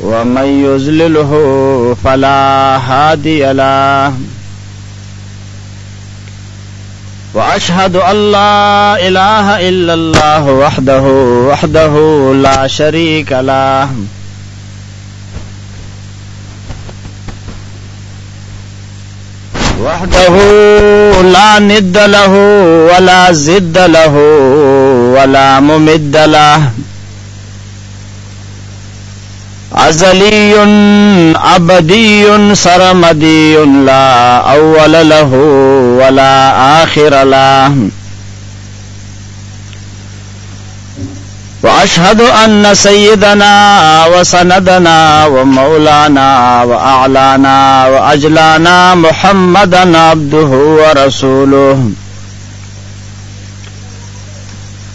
ومن يزلله فلا هادي له واشهد ان لا اله الا الله وحده وحده لا شريك له وحده لا ند له ولا زد له ولا ممد له أزلي أبدي سرمدي لا اول له ولا آخر له واشهد ان سيدنا وسندنا ومولانا واعلانا واجلانا محمدا عبده ورسوله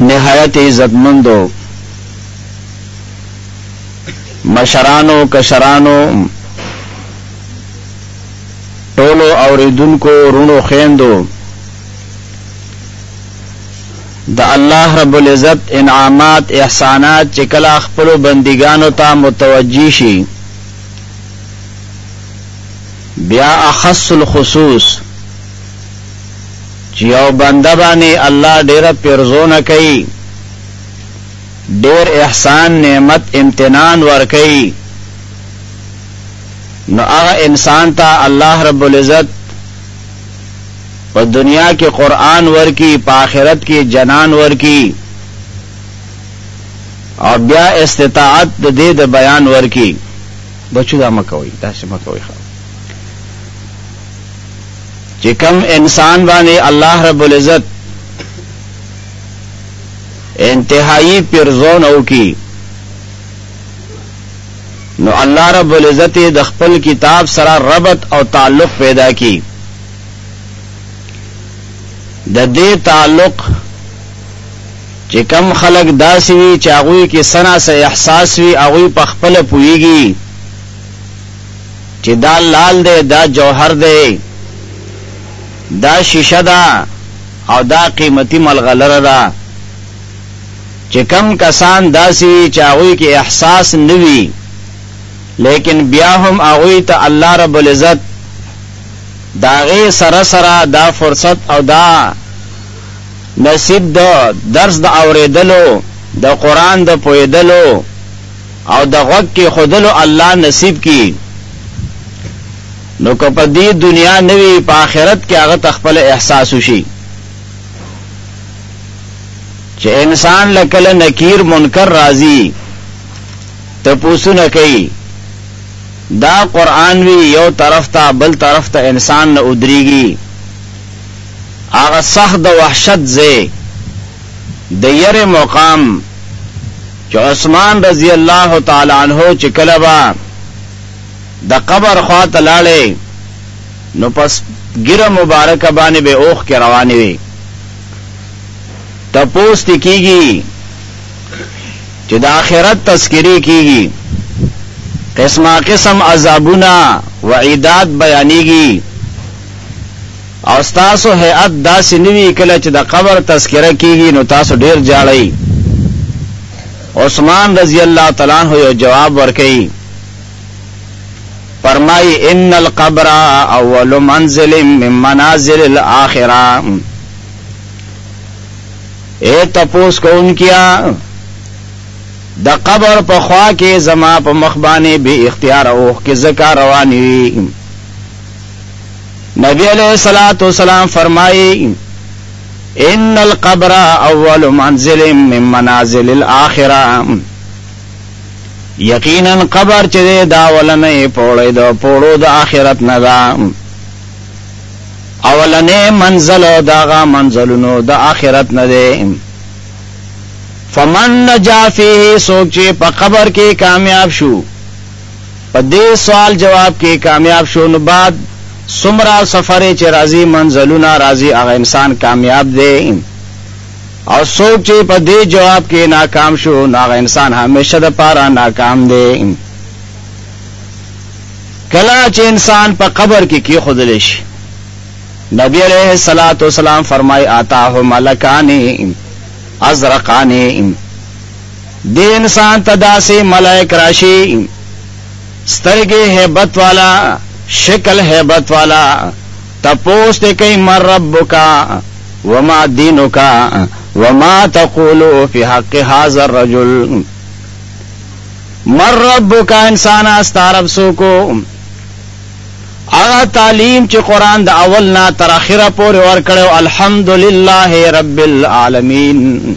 نهایت عزتمندو مشرانو کشرانو ټولو اوریدونکو رونو خیندو د الله رب العزت انعامات احسانات چې کله خپل بندګانو ته متوجي شي بیا اخص الخصوص چی یو بنده باندی الله ډیره پیرزونه کوي ډیر احسان نعمت امتنان ورکوي نو هغه انسان ته الله رب العزت په دنیا کې قران ورکی په آخرت کې جنان ورکی او بیا استطاعت د دې د بیان ورکی بچو دا مکوي دا سم کوي چې کوم انسان باندې الله رب العزت انتهایی پرزون او کی نو الله رب العزت د خپل کتاب سره ربط او تعلق پیدا کی د دې تعلق چې کم خلق داسې وي چې هغوی کې سنا سه احساس وي هغوی په خپل پويږي چې دا لال دی، دا جوهر دی، دا شیشه ده او دا قیمتي ملغلره ده، چې کم کسان داسې وي چې هغوی کې احساس نه وي لیکن بیا هم هغوی ته الله رب العزت د هغې سره سره دا فرصت او دا نصیب د درس د اورېدلو د قرآن د پوهېدلو او د غوږ کې خودلو الله نصیب کی نو که په دې دنیا نوی په آخرت کې هغه تخپل احساس وشي چې انسان لکل نکیر منکر راضی ته پوسونه کوي دا قران وی یو طرف ته بل طرف ته انسان نه ودریږي هغه سخت د وحشت زه د یرې مقام چې عثمان رضی الله تعالی عنه چې کله با د قبر خواته لاړې نو پس ګیره مبارکه باندې به اوخ کې روانې وي تپوس تی کیږي چې د آخرت تذکری کیږي قسمه قسم عذابونه وعیدات بیانېږي او ستاسو هیئت داسې نه وي کله چې د قبر تذکره کیږي نو تاسو ډیر ژاړئ عثمان رضی الله تعالی عنہ یو جواب ورکړي فرمای ان القبر اول منزل من منازل الاخره اے تپوس کو ان کیا د قبر په خوا کې زما په مخ باندې به اختیار او کې زکا رواني نبی علیہ الصلات والسلام فرمایي ان القبر اول منزل من منازل الاخره یقینا قبر چې دا ولنې پوړې دا پوړو د آخرت نه دا اولنې منزل داغه منزلونو د آخرت نه دی فمن نجا فيه سوچ په قبر کې کامیاب شو په دې سوال جواب کې کامیاب شو نو بعد څومره سفر چې راځي منزلونه راځي هغه انسان کامیاب دی او څوک چې په دې جواب کې ناکام شو نو هغه انسان همیشه د پاره ناکام دی کله چې انسان په قبر کې کې خودل شي نبی علیہ الصلات والسلام فرمای آتا هو ملکانی ازرقانی دې انسان ته داسې ملائک راشي سترګې هیبت والا شکل هیبت والا تپوس دې کوي من ربک وما دینک وما تقول فی حق هذا الرجل من ربک انسان استعرب سوکو هغه تعلیم چې قران د اول نه تر اخره پورې ورکړو الحمدلله رب العالمین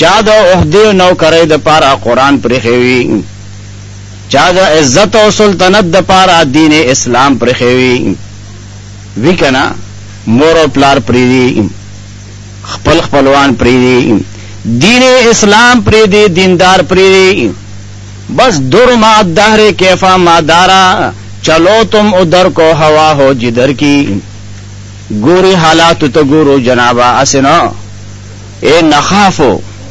چا د عهدې او نوکرۍ دپاره قرآن پرېښی وي، چا د عزت او سلطنت دپاره دین اسلام پرېښی وي، وي که نه؟ مور او پلار پرېږدي، خپل خپلوان پرېږدي، دین اسلام پرېږدي، دیندار پرېږدي، بس در مع الدهر کیفا ما دارا، چلو تم ادر کو هوا هو جدر کی، ګوري حالاتو ته ګورو جنابه، هسې نه. ای نخاف،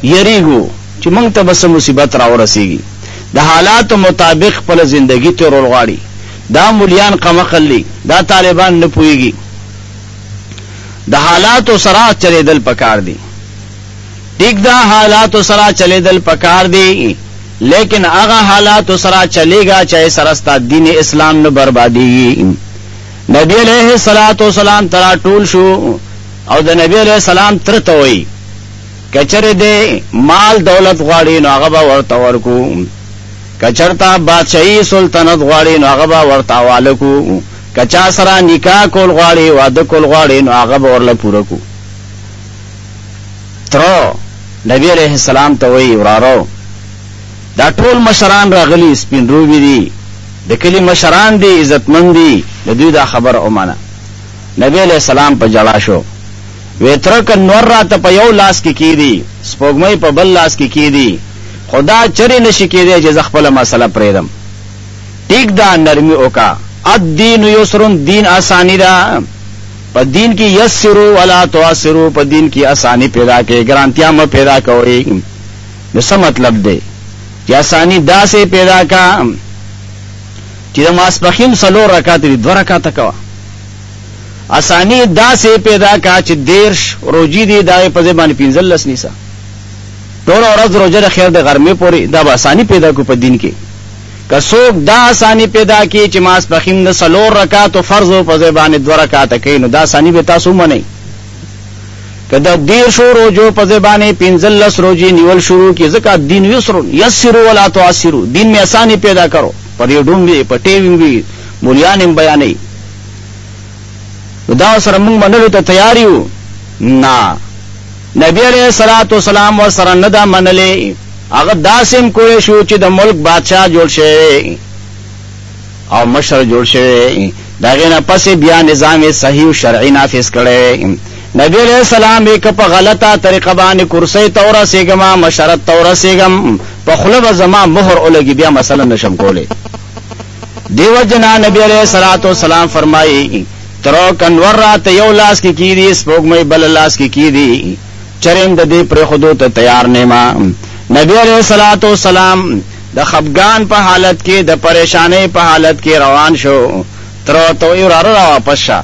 یریږو چې موږ ته به څه مصیبت راورسیږي، د حالاتو مطابق خپله زندګي تیرول غواړي، دا مولیان قمعقل دي، دا طالبان نه پوهیږي، د حالاتو سره چلیدل پکار دي، ټیک ده حالاتو سره چلیدل پکار دي، لیکن هغه حالاتو سره چلیږه چې هغه سره ستا دین اسلام نه بربادیږي، نبی علیه الصلوة والسلام ته راټول شو، او د نبی علیه السلام تره ته وایي، که چېرې دی مال دولت غواړي نو هغه به ورته ورکړو، که چېرته بادشاهي سلطنت غواړي نو هغه به ورته حواله کړو، که چا سره نکاح کول غواړي، واده کول غواړي نو هغه به ورله پوره کړو. تره نبی علیه السلام ته وایي، وراره! دا ټول مشران راغلي، سپین روبي دي، د کلي مشران دي، عزتمند دي، د دوی دا خبره ومنه. نبی علیه السلام په ژړا شو، وې تره که نور راته په یو لاس کې کېدی، سپوږمۍ په بل لاس کې کېدی، خو دا چرې نه شي کېدای چې زه خپله مسله پرېږدم. ټیک ده، نرمي وکړه، الدین یسر، دین اساني ده، په دین کې یسرو ولا تعسرو، په دین کې اساني پیدا کړئ، ګرانتیا مه پیدا کوئ. نو څه مطلب دی؟ چې اساني داسې پیدا کړه. چی د ماسپښین څلور رکعته دی دوه رکعته کوه اسانی داسی پیدا کا چی دیرش روجی دی داغی په ځای باندې پنځلس نیسه ټوله ورځ روژه د خیر د غرمې پورې دا به اسانی پیدا کو په دین کې که څوک دا اسانی پیدا کی چې ماسپښین د څلور رکعاتو فرض په ځای باندې دوه رکعاته کوي نو دا اسانی به تاسو منئ که د دیرشو روجو په ځای باندې پنځلس روجې نیول شروع کړي ځکه دین یسر یسرو ولا تعسرو دین مې اسانی پیدا کړو په دې ډونګ یې پټې وینګوي مولیان هم بیانوي نو دا سره موږ منلو ته تیار یو نه نبی علیه الصلاة والسلام ورسره نه ده منلې هغه داسې هم کولی شو چې د ملک بادشاه جوړ شوی او مشر جوړ شوی د هغې نه پسې بیا نظام یې صحیح او شرعي نافظ کړی نبی علیه السلام وی که په غلطه طریقه باندې کرسۍ ته ورسېږم، مشرت ته ورسېږم، په خوله به زما مهر ولګي بیا مسله نشم کولی. دې وجې نه نبی علیه الصلوة والسلام فرمایي، ترک انور راته یو لاس کې کېږدي، سپوږمۍ بل لاس کې کېږدي، چرېم د دې پرېښودو ته تیار نه یم. نبی علیه الصلوة والسلام د خپګان په حالت کې، د پرېشانۍ په حالت کې روان شو، تره ورته وایي، وراره راواپس شه!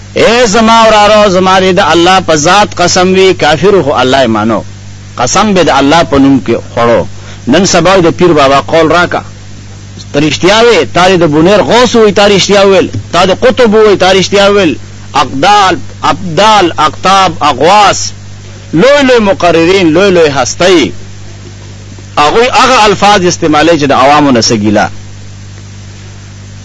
اې زما وراره زما دې د الله په ذات قسم وي کافرو خو الله یې مانو قسم به د الله په نوم کې خوړو نن سبا وي د پیر بابا قول راکه ته رښتیا وې تا دې د بونیر غوث وي تا رښتیا ویل تا د قطب وي تا رښتیا ویل اقدال ابدال اقطاب اغواس لوی لوی مقررین لوی لوی هستی هغوی هغه الفاظ استعمالوي چې د عوامو نه څه ګیله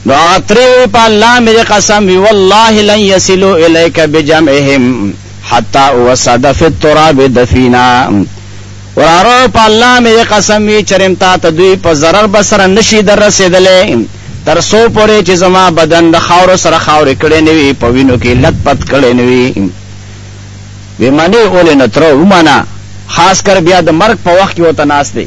نو هغه ترې وی په الله مې دې قسم وي والله لن يصلو اليك بجمعهم حتى اوسد في التراب دفينا ورارو په الله مې دې قسم وي چرم تا ته دوی په ضرر بسره نشي در رسیدلې تر سو پورې چې زما بدن د خاور سره خاور کړي نوي په وینو کې لت پت کړي نوي به منی اول نترو ومانا خاص کر بیا د مرګ په وخت کې وته ناس دی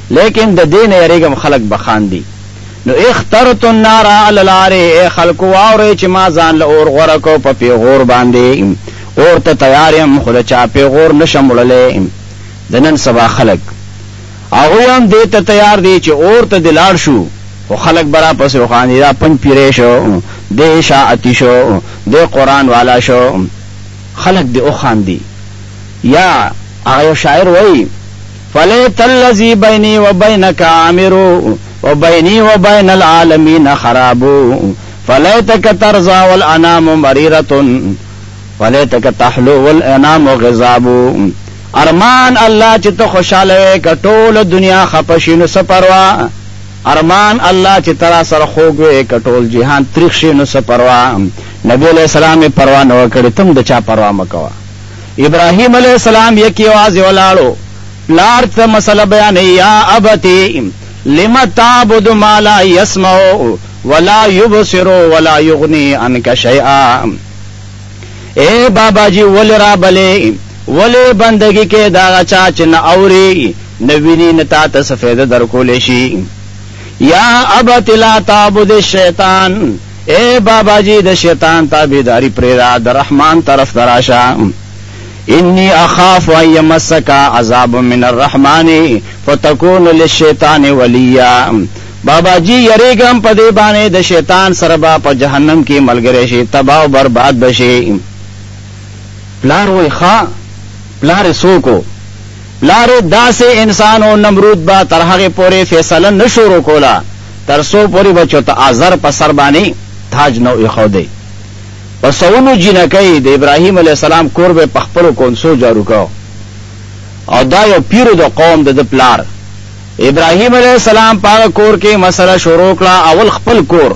لیکن د دې نه یریږم خلک به خاندي نو اخترت النار علی العار ای خلکو واورئ چې ما ځان له اور غوره کړ په پیغور باندې اور ته تیار یم خو د چا پیغور نه شم وړلی د نن سبا خلک هغوی هم دې ته تیار دي چې اور ته دې لاړ شو خو خلک به راپسې وخاندي دا پنج پیری شو دی اشاعتي شو دی قرآن والا شو خلک دې وخاندي یا هغه یو شاعر وایي فلیت الذی بینی و بینک عامر و بینی و بین العالمین خراب فلیتک ترضی و الانام مریرة فلیتک تحلو و الانام غضاب ارمان الله چې ته خوشاله وې که ټوله دنیا خپه شي نو څه پروا ارمان الله چې ته راسره خوږ وې که ټول جهان تریخ شي نو څه پروا نبي علیه السلام یې پروا نه وه کړې ته هم د چا پروا مه کوه ابراهیم علیه السلام یک یوازې ولاړ و، پلار ته مسئله بیانوي، یا ابت لم تعبد ما لا یسمع ولا یبصر ولا یغنی عنک شیئا، ای بابا جي ولې رابلې، ولې بندګي کوې د هغه چا چې نه اوري، نه ویني، نه تا ته څه فایده درکولی شي، یا ابت لا تعبد الشیطان. اې بابا جي د شيطان تابعداري پرېږده د رحمان طرف ته راشه اني اخاف ان يمسك عذاب من الرحمن فتكون للشيطان وليا بابا جي يريګم په دې باندې د شيطان سره به په جهنم کې ملګری شي تباہ او برباد بشي پلار وای ښا پلار سوکو پلاره داسې انسان و نمرود به تر هغې پورې فیصله نه شروع کوله تر څو پورې به چوت آزر په سر باندې تاج نه ایښودی په سوونو جینکۍ د ابراهیم علیه السلام کور به په خپلو کونسو جارو کاو او دا یو پیر د قوم د د پلار ابراهیم علیه السلام په هغه کور کې مسله شروع کړه اول خپل کور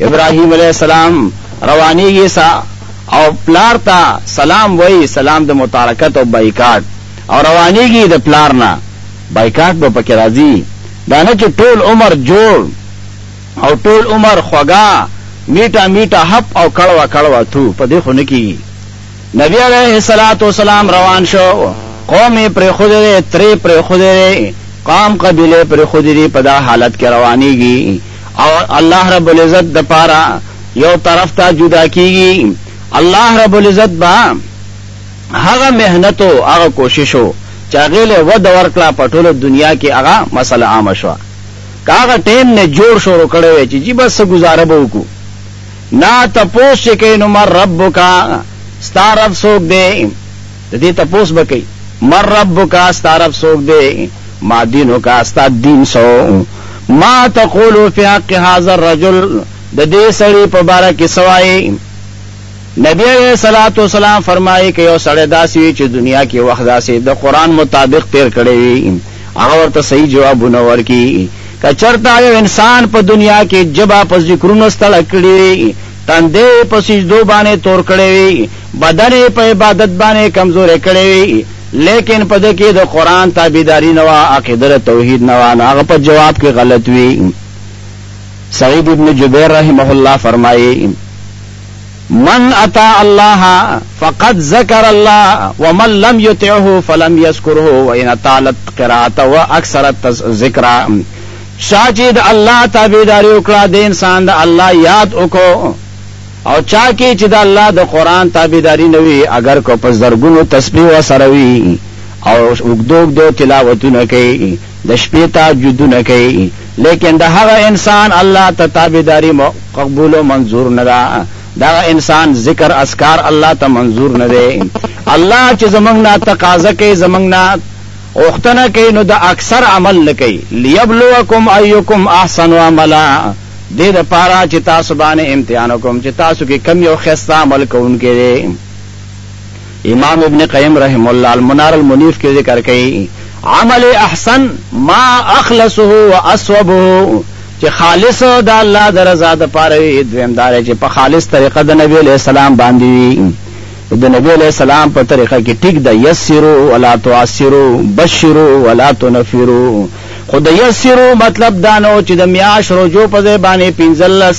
ابراهيم عليه السلام روانيږي سا او پلار ته سلام وای سلام د متارکت او بایکاټ او روانيږي د پلار نه بایکاټ به پکې راځي دا نه چې ټول عمر جوړ او ټول عمر خوګا میټا میټا هپ او کړوا کړوا تو په دې خو نه کیږي نبی عليه الصلاة والسلام روان شو، قوم يې پرېښودی دی، تره يې پرېښودی دی، قام قبيله يې پرېښودي دي، په دا حالت کې روانېږي او الله رب العزت دپاره يو طرف ته جدا کېږي، الله رب العزت به هغه محنت و هغه کوشش و چې هغې له وده ورکړه په ټوله دنيا کې هغه مسئله عامه شوه، که هغه ټايم نه جوړ شروع کړی وای چې جي بس څه ګوزاره به وکړو، نه تپوس چې کوي نو مر ربک ستا رب څوک دی د دې تپوس به کوي مر ربک ستا رب څوک دی ما دینو کا ستا دین سو ما تقول فی حق هذا الرجل د دې سړي په باره کې سوای نبی علیہ الصلوۃ والسلام فرمایي کې یو سړی داسي چې دنیا کې وخت داسي د قران مطابق تیر کړی وي هغه ورته صحیح جوابونه ورکړي که چرته یو انسان په دنیا کې جبا په ذکرونو ستړه کړي وي تندی په سجدو باندې تور کړی وي بدن په عبادت باندې کمزورې کړی وي لیکن په دې کې د قران تابعداري نه وا عقیده توحید نه وا نو هغه په جواب کې غلط وي سعید ابن جبیر رحمه الله فرمایي من اطاع الله فقد ذکر الله ومن لم یطعه فلم یذکره وان طالت قراءته واکثرت ذکره چا چی د الله تابعداری وکړه د انسان د الله یاد وکړو او چا کی چی د الله د قران تابعداری نه وی اګر کو په زرګونو تسبیح وسره وی او وګدوګ دو تلاوتونه کوي د شپې تهجدونه کوي لیکن د هغه انسان الله ته تابعداري قبول او منظور نه ده دغه انسان ذکر اذکار الله ته منظور نه دی الله چې زمنګ نه تقاضا کوي زمنګ نه اوختنه کوي نو د اکثر عمل نه کوي ليبلوکم ايکم احسن عملا دې د پاره چې تاسو باندې امتحان وکم چې تاسو کې کم یو خسته عمل کوونکې دی امام ابن قیم رحمه الله المنار المنیف کې ذکر کوي عمل احسن ما اخلصه واصوبه چې خالص د الله د رضا د پاره وي دویم دا چې په خالص طریقه د نبی له سلام باندې وي د نبی له سلام په طریقه کې ټیک د یسرو ولا تعسرو بشرو ولا تنفرو خو د یسرو مطلب دا نو چې د میاش روزو په ځای باندې پنځلس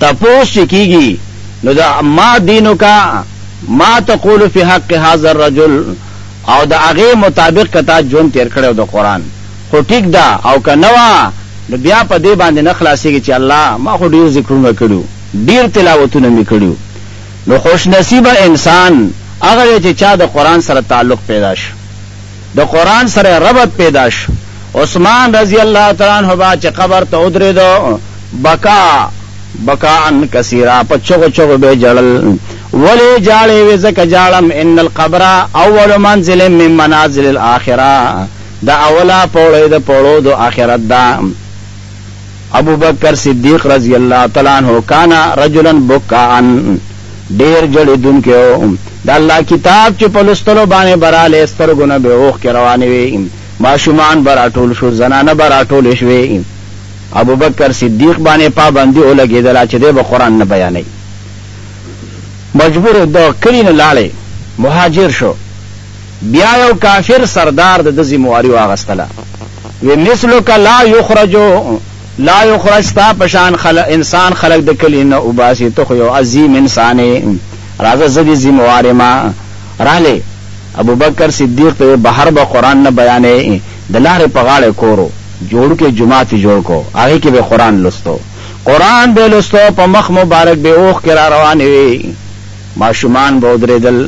تپوس چې کیږي نو د ما دینک ما تقول فی حق هذا الرجل او د هغه مطابق که تا ژوند تیر کړی د قرآن خو ټیک ده او که نه وه نو بیا په دې باندې نه خلاصیږي چې الله ما خو ډیر ذکرونه کړي ډیر تلاوتونه مې کړي نو خوش نصیبه انسان هغه دی چې چا د قرآن سره تعلق پیدا شو د قرآن سره ربط پيدا شو. عثمان رضي الله تعالی عنه به چې قبر ته ودرېده، بکا، بکاء کثيرا، په چغو چغو به ژړل. ولې ژاړې؟ وې ځکه ژاړم، ان القبر اول منزل من منازل الاخرة، دا اوله پوړۍ د پوړو د آخرت ده. ابوبکر صدیق رضی الله تعالی عنه کان رجلا بکاء ډیر ژړیدونکی و، د الله کتاب چې په لوستلو باندې به راغلی سترګو نه به اوښکې روانې وې، ماشومان به راټول شول، زنانه به راټولې شوې، ابوبکر صدیق باندې پابندي ولګیدله چې دی به قرآن نه بیانوي، مجبور و د کلي نه لاړی مهاجر شو. بیا یو کافر سردار د ده ذمواري واغستله وی مثلک لا یخرج لا یخرج ستا په شان خلک انسان خلک د کلي نه وباسي ته خو یو عظیم انسان یې راځه زه دې ذموار یم راغلی ابوبکر صدیق ته وی بهر به قرآن نه بیانوې د لارې په غاړه کور و جوړوکی جومات یې جوړ کړو هغې کې به یې قرآن لوستو قرآن به یې لوستو په مخ مبارک به یې اوښکې راروانې وې ماشومان به ودرېدل،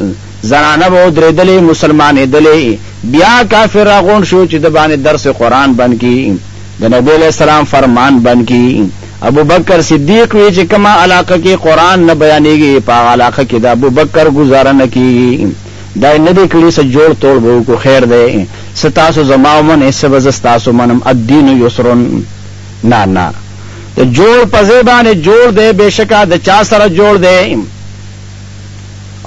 زنانه به ودرېدلې، مسلمانېدلې، بيا کافر راغونډ شو چې ده باندې درس قرآن بند کړي، د نبي عليه السلام فرمان بند کړي، ابوبکر صديق وي چې کومه علاقه کې قرآن نه بيانېږي په هغه علاقه کې د ابوبکر ګوزاره نه کېږي، دا يې نه دي کړي څه جوړ توړ به وکړو خير دی څه تاسو زما ومنئ څه به زه ستاسو ومنم، الدين يسر. نه نه د جوړ په ځای باندې جوړ دی بېشکه د چا سره جوړ دی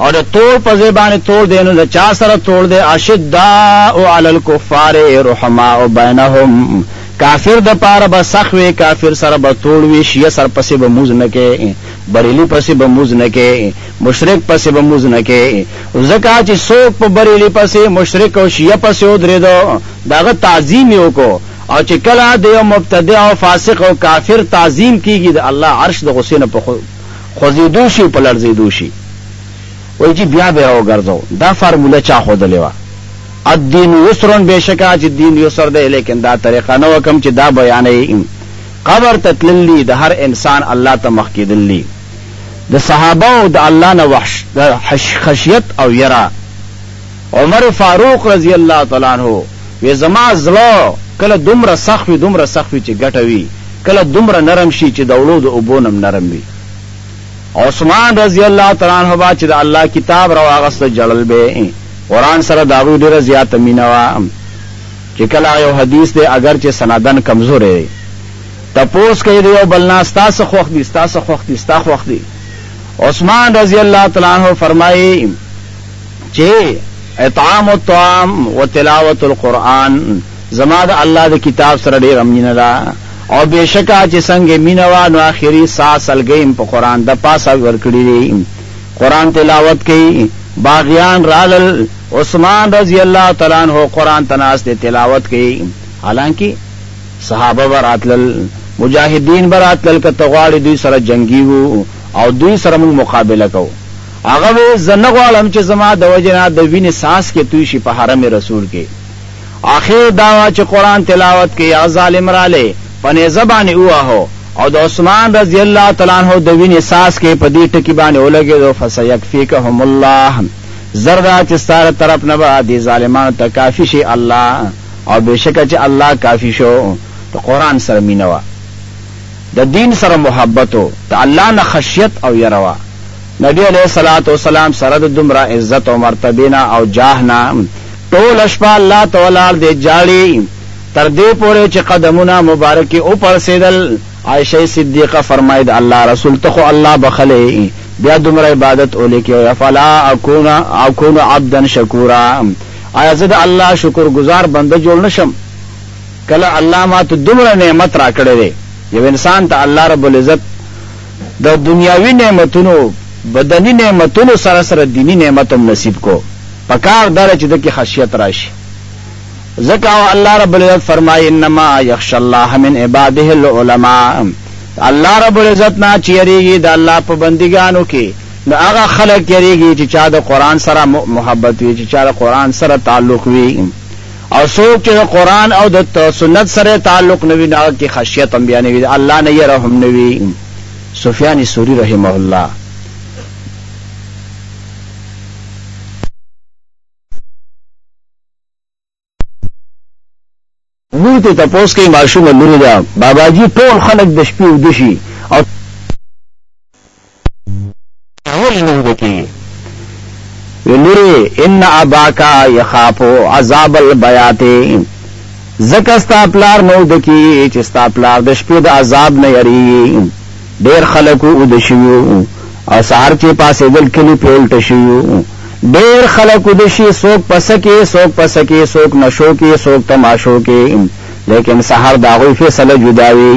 او د تور په ځای باندې تور دی نو د چا سره تور دی اشداء علی الکفار رحماء بینهم کافر د پاره به سخت وي کافر سره به تور وي شیعه سر پسې به موز نه کوي بریلی پسې به موز نه کوي مشرک پسې به موز نه کوي ځکه چې څوک په بریلی پسې مشرک او شیعه پسې ودرېدو دغه تعظیم یې وکړو او چې کله د یو مبتدع او فاسق او کافر تعظیم کیږي د الله عرش د غصې نه په خوځیدو شي او په لړزیدو شي وایي چې بیا به راوګرځو دا فارموله چا ښودلې وه الدین یسر بېشکه چې دین یسر دی لیکن دا طریقه نه وه کوم چې دا بیانوي قبر ته تللي د هر انسان الله ته مخ کېدلي د صحابه او د الله نه وحش خشیت او یرا عمر فاروق رضی الله تعالی عنه وی، زما زړه کله دومره سخت وی دومره سخت وی چی ګټه وی، کله دومره نرم شی چی دوړو د اوبو نه هم نرم وی. عثمان رضی الله تعالی عنه به چی د الله کتاب راواغسته ژړل به یی، قرآن سره د هغوی ډیره زیاته مینه وه چی کله یو حدیث دی اګر چی سنداً کمزوری دی تپوس کوي د یو بل نه ستا څه خوښ دي ستا څه خوښ دي ستا خوښ دي عثمان رضی الله تعالی عنه فرمایي چه اطعام الطعام و تلاوت القرآن زما د الله د کتاب سره ډیر مینه ده او بشکا چې څنګه مینه وا نو اخیری سا سلګیم په قرآن د پاسه ورکړی دی قرآن تلاوت کوي باغیان رالل عثمان رضی الله تعالی عنہ قرآن تناس ته تلاوت کوي حالانکه صحابه براتل مجاهدین براتل کته غواړي دوی سره جنگي وو او دوی سره موږ مقابله کوو هغه وې زه نه غواړم چې زما د وجې نه د وینې څاڅکې توی شي په حرم رسول کې اخر دا وه چې قرآن تلاوت کې یا ظالم رالی په نیزه باندې وواهه او د عثمان رضی الله تعالی عنہ د وینې ساس کې په دې ټکی باندې ولګېدو فسيکفيکهم الله زردا چې ستاره طرف نه به دې ظالمانو ته کافي شي الله او بشکه چې الله کافي شو ته قران سره مينوا د دین سره محبت او ته الله نه خشیت او يروا نبی علیه الصلوة والسلام سره د دومره عزت او مرتبې نه او جاه نه ټوله شپه الله ته ولاړ دی ژاړي تر دې پورې چې قدمونه مبارک یې وپړسېدل عائشه صدیقه فرمایي د الله رسول ته خو الله بخښلی بیا دومره عبادت ولې کوې افلا اکون اکون عبدا شکورا آیا زه د الله شکر ګزار بنده جوړ نه شم کله الله ماته دومره نعمت راکړی دی یو انسان ته الله رب العزت د دنیاوی نعمتونو بدنی نعمتونو سره سره دینی نعمت هم نصیب کو پکار داده چی دکی خشیت راشی ځکه او الله رب العزت فرمای انما یخشی الله من عباده العلماء الله رب العزت نه چی یریږي د الله په بندګانو کی نو هغه خلک یریږي چې چا د قران سره محبت وی چې چا د قران سره تعلق وی او څوک چې د قرآن او د سنت سره تعلق نه وي نو هغه کې خشیت هم بیا نه وي، د الله نه یره هم نه وي. سفیان ثوري رحمه الله. لور ته تپوس کوي ماشومه لور ده باباجي ټول خلک د شپې ویده شي او اول نه وکي ولوري ان اباکا يخافو عذاب البيات زکه ستا پلار نو دکی چې ستا پلار د شپې د عذاب نه یری ډیر خلکو او د شیو او سهار چې پاسې دل کلی پیولټ شیو ډیر خلکو د شي سوک پسکه سوک پسکه سوک نشو کې سوک تماشو کې لیکن سهار دا غوي فیصله جدا وي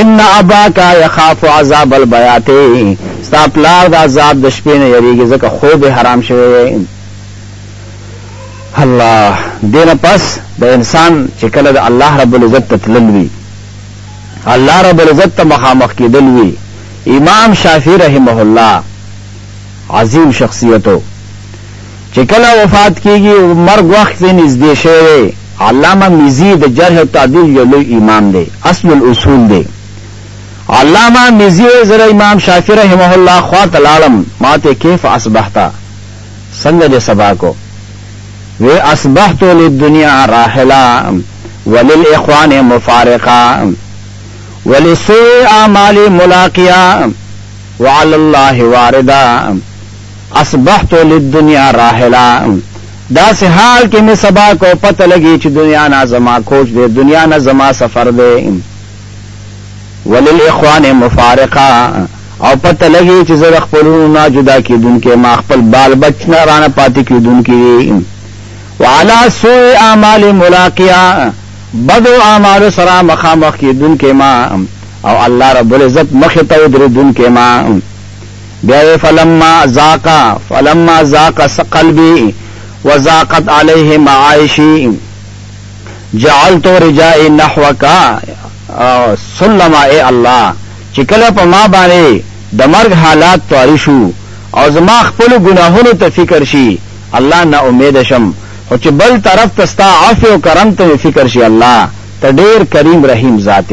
ان اباک یخاف عذاب البیات، ستا پلار د عذاب د شپې نه یریږي ځکه خوب یې حرام شوی دی. الله دې نه پس د انسان چې کله د الله رب العزت ته تلل وي الله رب العزت ته مخامخ کېدل وي امام شافعي رحمه الله عظیم شخصیتو چې کله وفات کېږي او مرګ وخت یې نږدې شوی دی، علامه مزي د جرح او تعدیل یو لوی امام دی، اصل الاصول دی. علامه مزي وايي، زه د امام شافعي رحمه الله خوا ته لاړم، ما ته یې کیف اصبحت؟ څنګه دې سبا کو؟ وې اصبحت للدنیا راحلا وللاخوان مفارقا ولسوء اعمالي ملاقیا وعلی الله واردا. اصبحت للدنیا راحلا داسې حال کې مې سبا کو پته لګي چې دنیا نه زما کوچ دی دنیا نه زما سفر دی وللاخوان مفارقا او پته لګي چې زه د خپلونو نه جدا کېدونکی ما خپل بال بچ نه رانه پاتې کېدونکی وعلى سوء اعمال ملاقيا بدو اعمال سره مخامخ کېدونکی ما او الله رب العزت مخ ته ودرېدونکی ما بیا یې فلما ضاق فلما ضاق قلبي وضاقت عليه معايشي جعلت رجائي نحوك سلم اے الله چې کله په ما باندې د مرګ حالات طاری شو او زما خپل ګناهونو ته فکر شي الله نا امید شم خو چې بل طرف ته ستا عفو او کرم ته فکر شي الله ته ډیر کریم رحیم ذات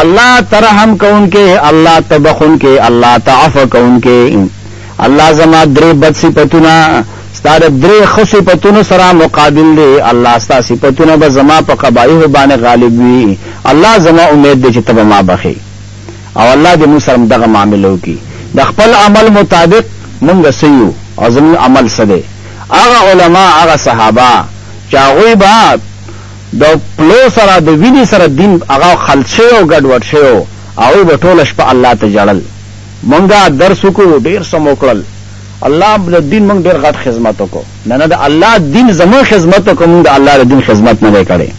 الله ته رحم کوونکی، الله ته بخښونکی، الله ته عفو کوونکی. الله زما درې بد صفتونه ستا د درې ښه صفتونو سره مقابل دی، الله ستا صفتونه به زما په قبایحو باندې غالب وي، الله زما امید دی چې ته به ما بخښې او الله دې موږ سره هم دغه معامله وکړي، د خپل عمل مطابق موږ څه یو او زموږ عمل څه دی، هغه علما، هغه صحابه چې هغوی به. د پلو سره د وینی سره دین هغه خلط شوی او ګډ وډ شوی وو هغوی به ټوله شپه الله ته ژړل مونږه درس وکړو ډیر څه مو وکړل الله د دین مونږ ډیر غټ خدمت وکړو نه نه د الله دین زمونږ خدمت وکړو مونږ د الله د دین خدمت نه دی کړی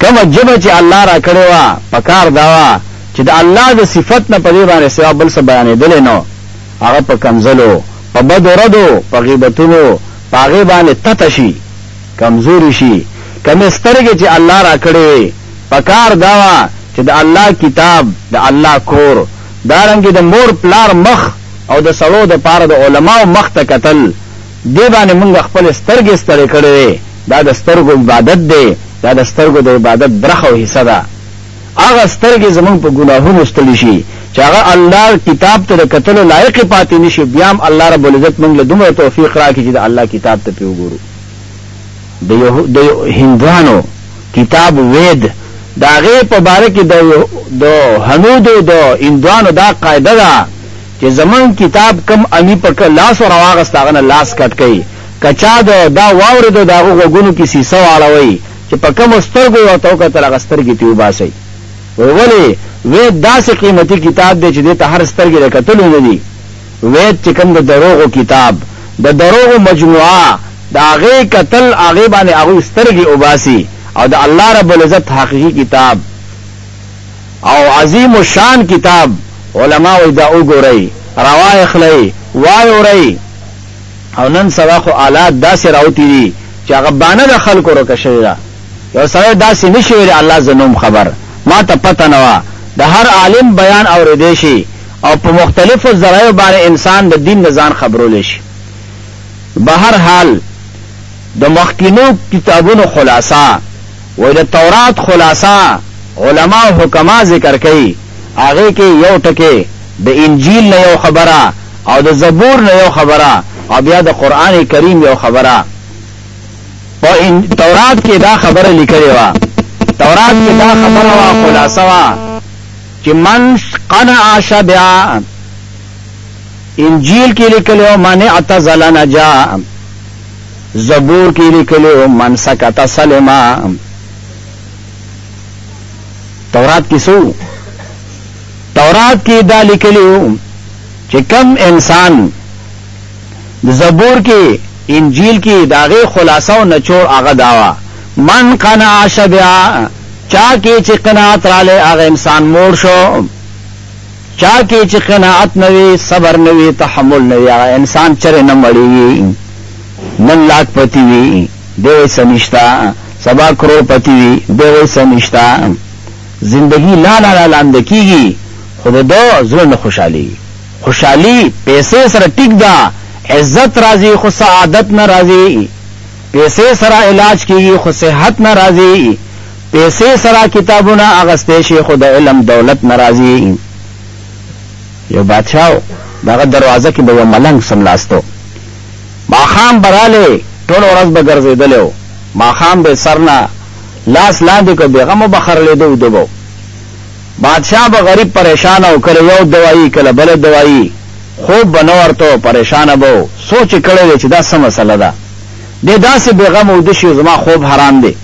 کومه ژبه چې الله راکړې وه پکار دا وه چې د الله د صفت نه په دې باندې سوا بل څه بیانېدلی نو هغه په کنځلو په بدو ردو په غیبتونو په هغې باندې تته شي کمزوري شي کومې سترګې چې الله راکړې وې پکار دا وه چې د الله کتاب د الله کور دارنګې د مور پلار مخ او د سړو د پاره د علماو مخ ته کتل دې باندې مونږ خپلې سترګې ستړې کړې وې دا د سترګو عبادت دی دا د سترګو د عبادت برخه او حصه ده هغه سترګې زمونږ په ګناهونو ستړي شي چې هغه الله کتاب ته د کتلو لایق پاتې نشي بیا هم الله رب العزت مونږ له دومره توفیق راکړي چې د الله کتاب ته پې وګورو د هندوانو کتاب وید د هغې په باره کې د هنودو د هندوانو دا قاعده ده چې زمونږ کتاب کم امي په لاسو راواغست هغه نه لاس کټ کوي که چا د دا واورېدو د هغه غوږونو کې سیسه واړوئ چې په کومو سترګو یې ورته وکتل هغه سترګې ترې وباسئ وایي ولې وید داسې قیمتي کتاب دی چې دې ته هر سترګې د کتلو نه دي ويت چې کوم د دروغو کتاب، د دروغو مجموعه، د هغې کتل هغې باندې هغوی سترګې اوباسي او د الله رب العزت حقيقي کتاب او عظيم الشان کتاب علماء وايي دا اوګورئ، راوايې خلئ، وايې ورئ او نن سبا خو آلات داسې راوتي دي چې هغه بانه د خلکو ورکه شوې ده يو سړی داسې نشي ويلې الله زه نه وم خبر ماته پته نه وه د هر عالم بيان اورېدی شي او په مختلفو ذرایعو باندې انسان د دین نه ځان خبرولی شي. بهر حال د مخکینو کتابونو خلاصه وایي د تورات خلاصه علما او حکما ذکر کوي هغې کې یو ټکی د انجیل نه یو خبره او د زبور نه یو خبره او بیا د قرآن کریم یو خبره په تورات کې دا خبره لیکلې وه تورات کې دا خبره وه خلاصه وه چې من قنع شه بیا انجیل کې لیکلی او من اعتزل نجا زبور کې لیکلی او من سکت سلما تورات کې سو تورات کې دا لیکلی چې کم انسان د زبور کې، انجیل کې، د هغې خلاصه او نچوړ هغه دا وه، من قنع شبع، چا کې چې قناعت راغی هغه انسان موړ شو، چا کې چې قناعت نه وي، صبر نه وي، تحمل نه وي، هغه انسان چرې نه مړېږي، نن لاک پتی وي، دی وایي څه نشته، سبا کروړ پتی وي، دی وایي څه نشته، زندګي لا لا لا لانده کېږي، خو د ده زړه نه خوشحالېږي. خوشحالی پیسی سره ټیک ده عزت راځی خو سعادت نه راځی پیسی سره علاج کیږی خو صحت نه راځی پیسی سره کتابونه اغستی شی خو د علم دولت نه راځی یو بادشاه و د هغه دروازه کی به یو ملنګ سملاست و ماښام به رالی ټوله ورځ به ګرځیدلی و ماښام به یې سر نه لاس لاندی کو بیغمه به خرلیده اوده به و بادشاه به غریب پریشانه و، کله یو دوايي، کله بله دوايي، خوب به نه ورته و، پریشانه به و، سوچ یې کړی دی چې دا څه مسله ده، دی داسې بې غمه اوده شي، زما خوب حرام دی،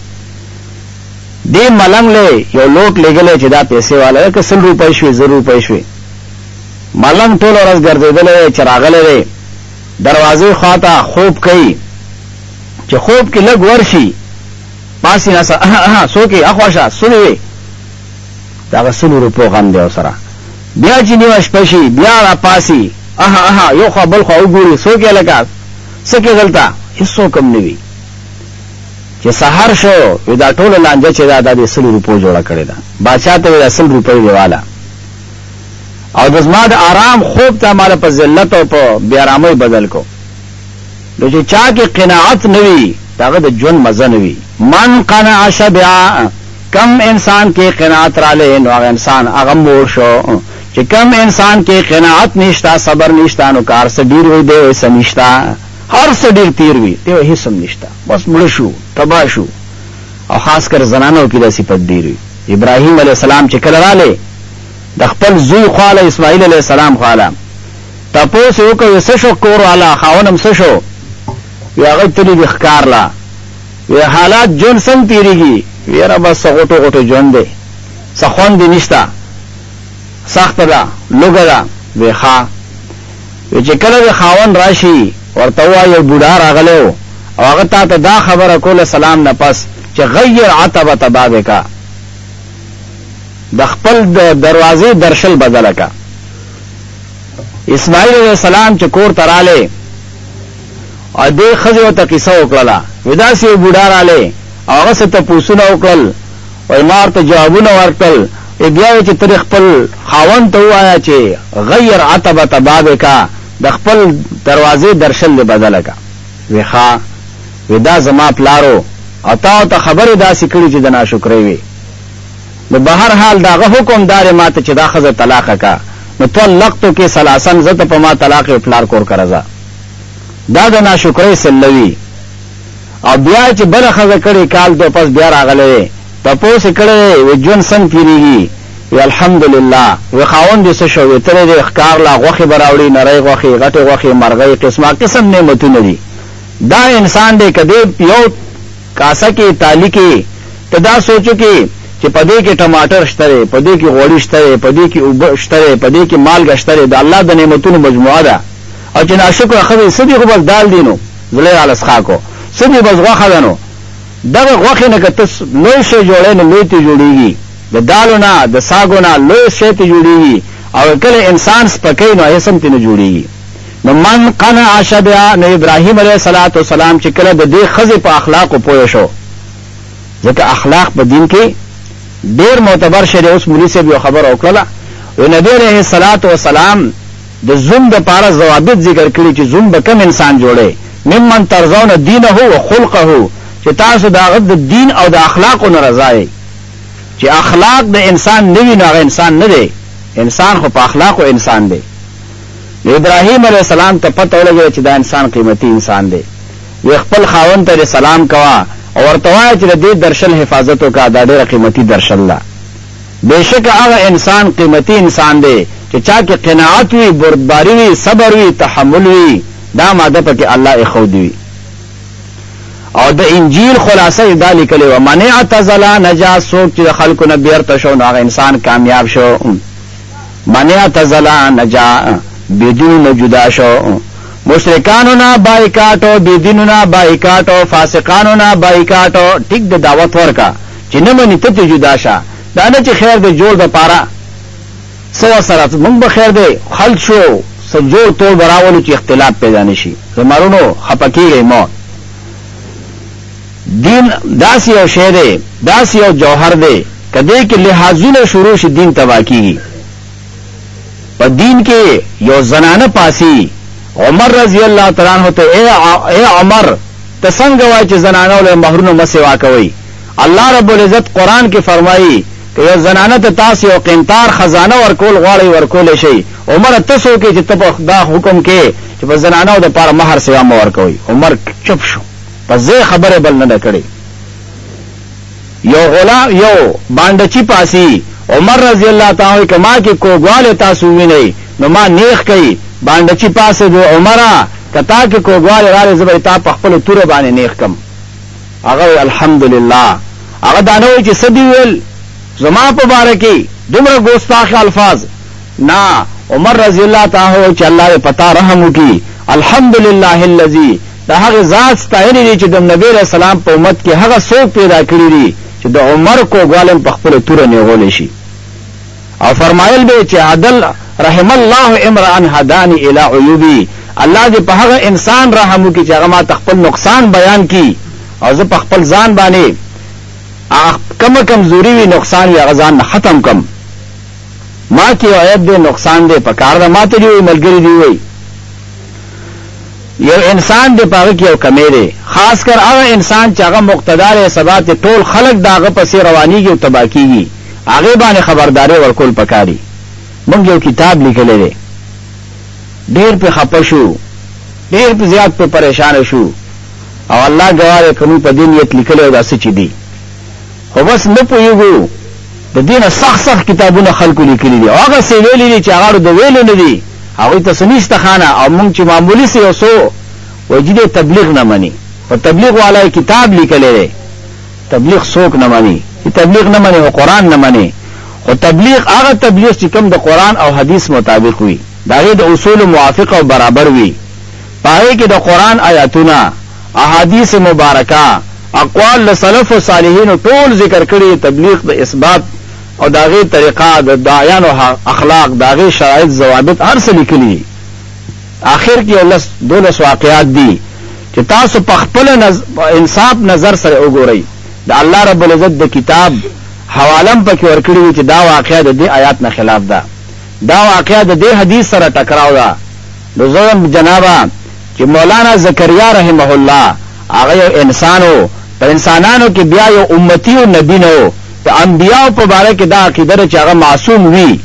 دې ملنګ له یو لوټ لېږلی چې دا پیسې واله ده، که سل روپۍ شوې، زر روپۍ شوې، ملنګ ټوله ورځ ګرځېدلی دی چې راغلی دی دروازې خوا ته، خوب کوي، چې خوب کې لږ ورشي، پاسینه سه، اهه اهه، څوک یې، اخوا شه، څه دې وې؟ دغه سلو روپو غم دی ورسره بیا چې نیمه شپه شي بیا راپاسي اها اها یو خوا بل خوا وګوري څوک یې لکه څه کې دلته هېڅوک هم نه وي چې سهار شو وي دا ټوله لانجه چې دا د سلو روپو جوړه کړې ده باچا ته ویل سل روپۍ دی والا او د زما د آرام خوب ته مال په ذلت او په بیارامۍ بدل کو نو چې چا کې قناعت نه وي د هغه د ژوند مزه نه وي من قنع شبع کم انسان کې قناعت رالی نو هغه انسان هغه موړ شو چې کم انسان کې قناعت نشتا صبر نشتا نو کار څه ډیر وي دی څه نشتا هر څه ډیر تیر وي دی هیڅ هم نشتا بس مړ شو تبا شو او خاص کر زنانو کې دا صفت ډیر وي ابراهیم علی السلام چې کله رالی د خپل زوی خواله اسماعیل علی السلام خواله تپوس یې وکړ، وې څه شو کور والا، خاونم څه شو؟ وې هغوی تللي دي ښکار له. وې حالات ژوند څنګه تېرېږي؟ وې یاره بس څه غوټو غوټو ژوند دی، څه خوند یې نشته، سخته ده، لوږه ده. وې ښه. وې چې کله دې خاوند راشي ورته ووایه یو بوډا راغلی و او هغه تا ته دا خبره کوله سلام نه پس چې غیر عتبة بابک، د خپل د دروازې درشل بدله کړه. اسماعیل علیه السلام چې کور ته رالی او دې ښځې ورته کیسه وکړله وایي داسې یو بوډا رالی او هغه څه تپوسونه وکړل وایي ما ورته جوابونه ورکړل وایي بیا یې چې ترې خپل خاوند ته ووایه چې غیر عتبته بابکه د خپل دروازې درشل دې بدله کړه وایي ښه وایي دا زما پلارو او تا ورته خبرې داسې کړي چې د ناشکرۍ وي نو بهر حال داغه حکم داره ماته چه دا ښځه طلاقه که نو طلقتک ثلاثا ځه ته په ما طلاق یو پلار کور کره ځه دا د ناشکرۍ صله وی او بیا چه بله ښځه کړی کال دو پس بیا راغلی وی تپوس یې کړی دی وی ژوند څنګ تیریږي وی الحمدلله وی خاوند یې څه شو وی تللی دی ښکار لا غوښې به راوړي نرۍ غوښې غټې غوښې مرغۍ قسما قسم نعمتونه دي دا انسان دی که دی یو کاسه کې تالي کې ته دا سوچ وکړي چې په دې کې ټماټر شته دی، په دې کې غوړي شته دی، په دې کې اوبه شته دی، په دې کې مالګه شته دی، د الله د نعمتونو مجموعه ده او چې ناشکره ښځې څه دي خو بس دال دي نو زړه یې راله څښاک و، څه دي بس غوښه ده نو دغه غوښې نه که ته لوی شی جوړی نو لوی ترې جوړېږي، د دالو نه، د ساګو نه لوی شی ترې جوړېږي او که کله انسان سپکوي نو هېڅ هم ترې نه جوړېږي. نو من قنع شبع نو ابراهیم علیه صلات وسلام چې کله د دې ښځې په اخلاقو پوه شو ځکه اخلاق په دین کې ډیر معتبر شی دی اوس مولوي صاحب یو خبره وکړله وی نبی علیه صلات وسلام د زوم د پاره ضوابط ذکر کړي چې زوم به کم انسان جوړي ممن ترزون دینه او خلقه چې تاسو دا غد د دین او د اخلاقو نه رضای چې اخلاق د انسان نوی نه انسان نه دی انسان خو په اخلاقو انسان دی نو ابراهیم علیه السلام ته پته ولګېده چې دا انسان قیمتي انسان دی. وې خپل خاوند ته دې سلام کوه او ورته وایه چې د دې درشل حفاظت وکړه، دا ډېره قیمتي درشل ده. بېشکه هغه انسان قیمتي انسان دی چې چا کې قناعت وي، بردباري وي، صبر وي، تحمل وي، دا ماده پکې الله اېښودې وي. او د انجیل خلاصه یې دا لیکلې وه، من اعتزل نجا، څوک چې د خلکو نه بېرته شو، نو هغه انسان کامیاب شو. من اعتزل نجا بدون نه جدا شو مشرکانو نه بایکاټ او بيدینو نه بایکاټ او فاسقانو نه بایکاټ ټیک د دعوت ورکا چې نه مني ته ته جدا شه دا نه چې خیر دې جوړ د پاره سو سره موږ به خیر دې خلط شو سجور تول براولو چې اختلاف پیدا نشي زمارونو خپکیږي مو دین داسې یو شی دی، داسې یو جوهر دی، که دې کې لحاظونه شروع شي، دین تباه کېږي. په دین کې یو زنانه پاڅي، عمر رضي الله تعالی عنه ته، ای عمر! ته څنګه وایې چې زنانو له مهرونو مه سېوا کوئ؟ الله رب العزت قرآن کې فرمايي، که یو زنانه ته تاسې یو قنطار خزانه ورکول غواړئ، ورکولی شئ. عمره! ته څوک یې چې ته دا حکم کوې چې په زنانو دپاره مهر سېوا مه ورکوئ؟ عمر چوپ شو. په ځای خبره بل نه ده کړې یو غلا یو بانډچی پاسی عمر رضی الله تعالی عنہ کما کې کوګواله تاسو وینئ نو ما نیخ کوي بانډچی پاسه دو عمره کتا کې کوګواله رااله زبې تا په خپل تور باندې نیخ کم هغه الحمدلله هغه دانه وی چې سدی ویل زما په باره کې دومره ګوستاخ الفاظ نا عمر رضی الله تعالی چې الله پتا رحم وکي الحمدلله الذي د هغه ذات ستاینې دي چې د نبي علیه السلام په امت کې هغه څوک پیدا کړي دي چې د عمر کوږوالی هم په خپله توره نیغولی شي او فرمایل به چې عدل رحم الله امرا هدانی الی عیوبی الله دې په هغه انسان رحم وکړي چې هغه ما ته خپل نقصان بیان کړي او زه په خپل ځان باندې کم کمزوري وي نقصان وي هغه ځان نه ختم کم ما کې عیب دی نقصان دی په کار ده ما ته دي وایي ملګري دي وایي یو انسان دی په هغه کی یو کمی دی خاص کر هغه انسان چی هغه مقتدا دی سبا ته ټول خلک د هغه پسی روانیږی او تباه کیږی هغه باندی خبرداری ورکول پکار دی موږ یو کتاب لیکلی دی ډیر په خپه شو ډیر په زیات په پریشان شو او الله ګواه دی که موږ په دی نیت لیکلی او دا څه چی دی خو بس نه پوهېږو، د دې نه سخت سخت کتابونه خلکو لیکلي دي او هغه څه یې ویلي دي چې هغه د ویلو نه دي، هغوی ته څه نشته خانه او موږ چې معمولي څه یو څو وایي چې دی تبلیغ نه مني، خو تبلیغ والا یې کتاب لیکلی دی، تبلیغ څوک نه مني، ته تبلیغ نه منې خو قرآن نه منې، خو تبلیغ هغه تبلیغ چې کوم د قرآن او حدیث مطابق وي، د هغې د اصولو موافق او برابر وي. په هغې کې د قرآن آیاتونه، احادیث مبارکه، اقوال د سلفو صالحینو ټول ذکر کړي، تبلیغ د اثبات او د هغې طریقه، د داعیانو اخلاق، د هغې شرایط، ضوابط هر څه لیکلي دي. آخر کې یو لس، دولس واقعات دي چې تاسو په خپل په انصاف نظر سره یې وګورئ. د الله رب العزت د کتاب حواله هم پکې ورکړې وي چې دا واقعه د دې آیات نه خلاف ده، دا واقعه د دې حدیث سره ټکراو ده، نو زه وایم جنابه چې مولانا زکریا رحمه الله هغه یو انسان و، په انسانانو کې بیا یو امتی و نبی نه و، د انبیاوو په باره کې دا عقیده ده چې هغه معصوم وي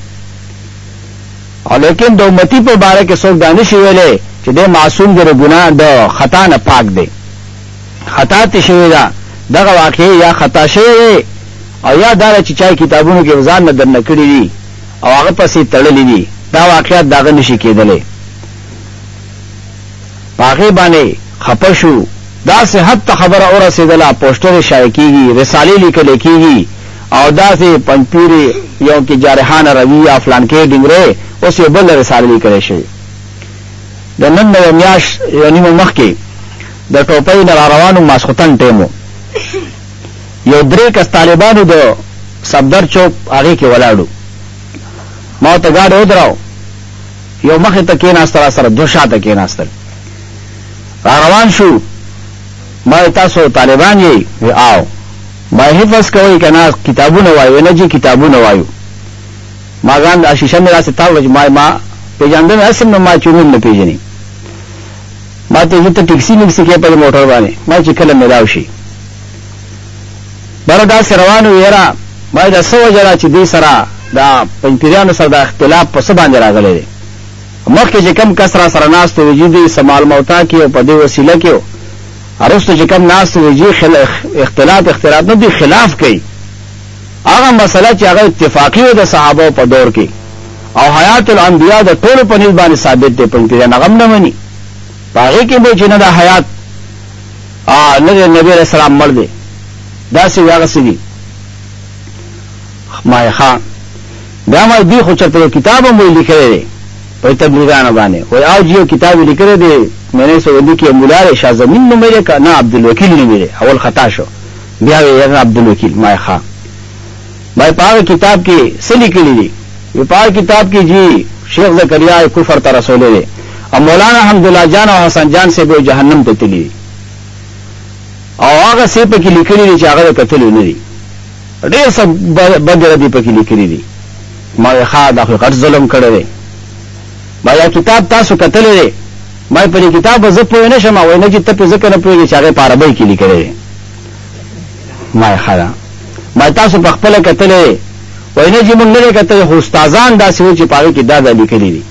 او لیکن د امتی په باره کې څوک دا نشي ویلی چې دی معصوم دی د ګناه د خطا نه پاک دی خطا ترې شوې ده دغه واقعې یا خطا شوی دی او یا دا ده چې چا یې کتابونو کې ځان نه درنه کړي دي او هغه پسې تړلي دي دا واقعات د هغه نشي کېدلی په هغې باندې خپه شو داسې حد ته خبره ورسېدله پوسټرې شایع کېږي رسالې لیکل کېږي او داسې پنجپیرې یو کې جارحانه رویه فلانکې ډینګرې اوس یو بل رساله لیکل شوې د نن نه یو میاشت یو نیمه مخکې د ټوپۍ نه راروانو ماسخوتن ټیم و یو درې کس طالبانو د صفدر چوک هغې کې ولاړ وو. ما ورته ګاډی ودراو، یو مخې ته کېناسته راسره دوه شاته کېناستل. را روان شو، ما وې تاسو طالبان یئ؟ وې آو. ما وې حفظ کوئ که نه کتابونه وایئ؟ وې نه جي کتابونه وایو. ما ځان دا شیشه مې داسې تاو کړه چې ما وې ما پېژانده مې هسې هم نه ما چې عموم نه پېژني. ما ته وې ته ټکسي مکسي کې په دې موټر باندې ما چې کله ملاو شي بره داسې روانو یرا ما دا څه وجه ده چې دې سره دا پنځپیریانو سره دا اختلاف په څه باندې راغلی دی مخکې چې کم کس را سره ناست وي جی دې سمال موتا کې او په دې وسیله کې ارسته چې کم ناست وي جی اختلاف اختلاف نه دی خلاف کوي هغه مسئله چې هغه اتفاقي وه د صحابو په دور کې او حیات الانبیاء د ټولو په نسبت باندې ثابت دی په انتظام هغه هم نه مني په هغې کې به چې نه د حیات نه د نبي علیه السلام مړ دی داسې وي هغسې دي مایه ښه بیا ما دوی خو چېرته یو کتاب هم ویلي کړی دی په تبلیغانو باندې وایي او جي یو کتاب یې لیکلی دی میرے سعودي کې ملا دی شاه زمین نومېږي که نه عبدالوکیل نومېږي اول خطا شو بیا وې یاره عبدالوکیل ما ښا بای په هغه کتاب کې څه لیکلي دي وی په هغه کتاب کې جی شیخ زکریا یې کفر ته رسولی دی او مولانا حمدالله جان او حسن جان صاحب یې جهنم ته تللي دي او هغه څه په کې لیکلي دي چې هغه یې کتلي نه دي ډېر څه بد ردي په کې لیکلي دي ما یې ښا دا خو غټ ظلم کړی دی ما دا کتاب تاسو کتلی دی؟ ما وې په دې کتاب به زه پوه نه شم؟ وې نه جي ته پرې ځکه نه پوهېږې چې هغه په عربۍ کې لیکلی دی. ما وې ښه ده. ما وې تاسو په خپله کتلی دی؟ وې نه جي موږ نه دی کتلی خو استادان داسې وایي چې په هغه کې دا دا لیکلي دي.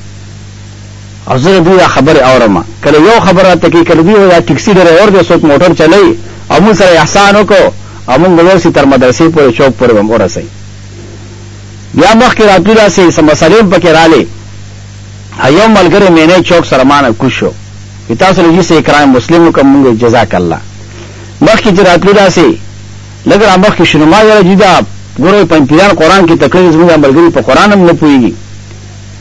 او زه د دوی دا خبرې اورم کله یو خبر راته کوي کله دوی وایي دا ټکسي ډرایور دی څوک موټر چلوي او موږ سره یې احسان وکړو او موږ به ورسي تر مدرسې پورې چوک پورې به هم ورسوي بیا مخکې راتلو داسې څه مسئلې هم پکې رالې ها یو ملګری مینه چوک سره مانه کوش شو وی تاسو له جیسه اکرام مسلم وکم مونږ جزاک الله مخکې چې راتلو داسې لږ را مخکې شنو ما ویل جدا ګورئ پنځپیران قرآن کې تکړه زموږ ملګري په قرآن هم نه پوهېږي